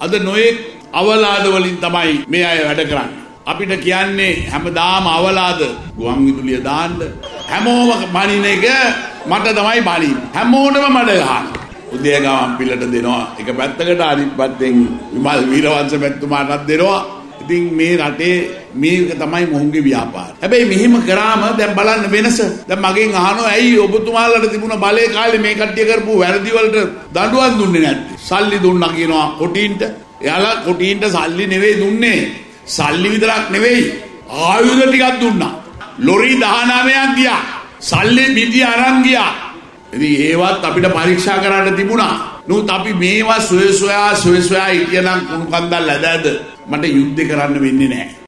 අද නොයෙක් අවලාද වලින් තමයි මේ අය වැඩ කරන්නේ. අපිට කියන්නේ හැමදාම අවලාද? ගුවන් විදුලිය දාන්න. හැමෝම බණින එක මට තමයි බණින්. හැමෝටම මඩ ගහන උදේගාම් පිළට දෙනවා. එක පැත්තකට අනිත් පැත්තෙන් විමල් වීරවංශ මැතිතුමාටත් දෙනවා. ඉතින් මේ රටේ මේක තමයි මොහුගේ ව්‍යාපාර. හැබැයි මෙහෙම කරාම දැන් බලන්න වෙනස. දැන් මගෙන් අහනවා ඇයි ඔබතුමාලට තිබුණ බලේ කාලේ මේ කට්ටිය කරපු වැරදි වලට දඬුවම් දුන්නේ නැත්තේ? සල්ලි දුන්නා කියනවා කොටින්ට. එයාලා කොටින්ට සල්ලි නෙවෙයි දුන්නේ. සල්ලි විතරක් නෙවෙයි ආයුධ ටිකක් දුන්නා. ලොරි 19ක් ගියා. සල්ලි මිදි අරන් ගියා. ඉතින් ඒවත් අපිට පරීක්ෂා කරන්න තිබුණා. නමුත් අපි මේවා සොය සොයා සොය සොයා හිටියනම් කුණු කන්දල් ඇද ඇද මට යුද්ධ කරන්න වෙන්නේ නැහැ.